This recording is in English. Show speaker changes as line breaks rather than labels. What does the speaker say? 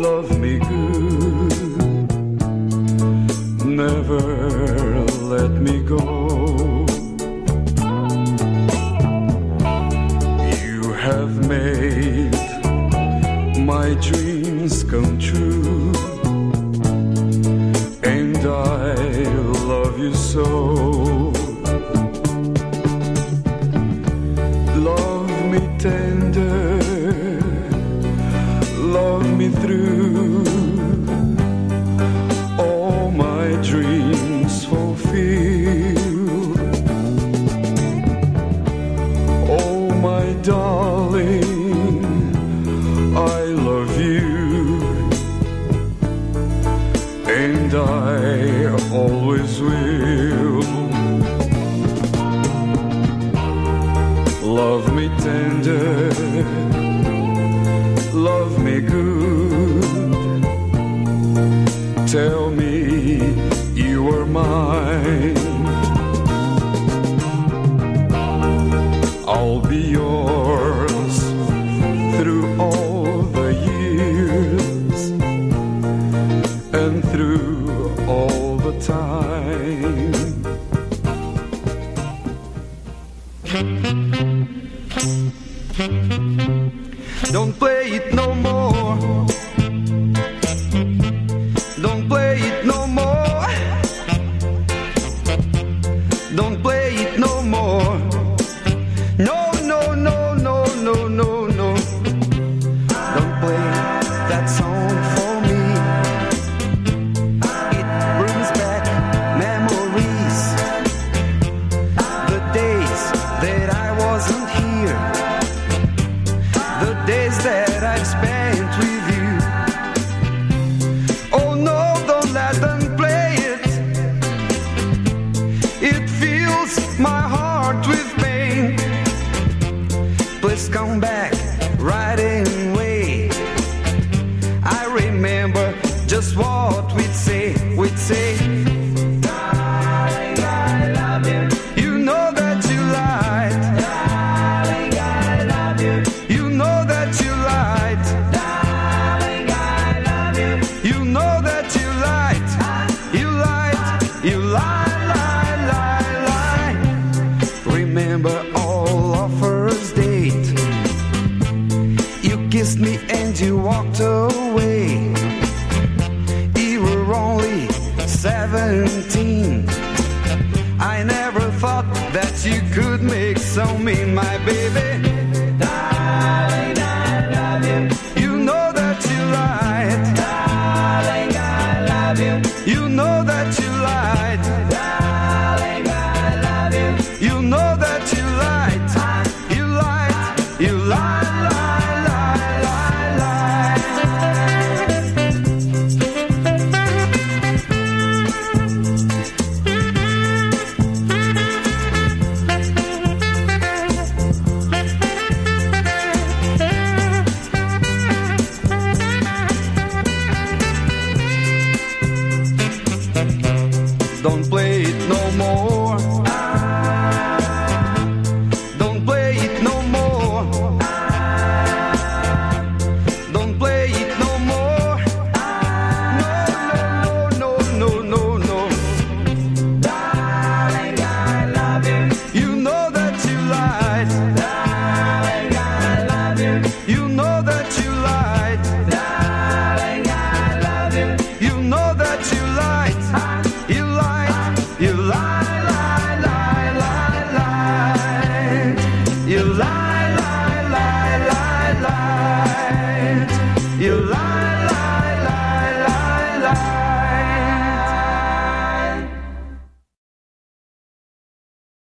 love me good. Never let me go. You have made my dreams come true. And I love you so. Love me tender. Love me tender, love me good. Tell me you are mine. I'll be yours Don't play it no more. Don't play it no more. That kissed me and you walked away. You were only 17. I never thought that you could make so mean, my baby. Darling, Don't play it no more. Don't play it no more. Don't play it no more. No, no, no, no, no, no. Darling, I love you. You know that you. Darling, I love you. You know that you line.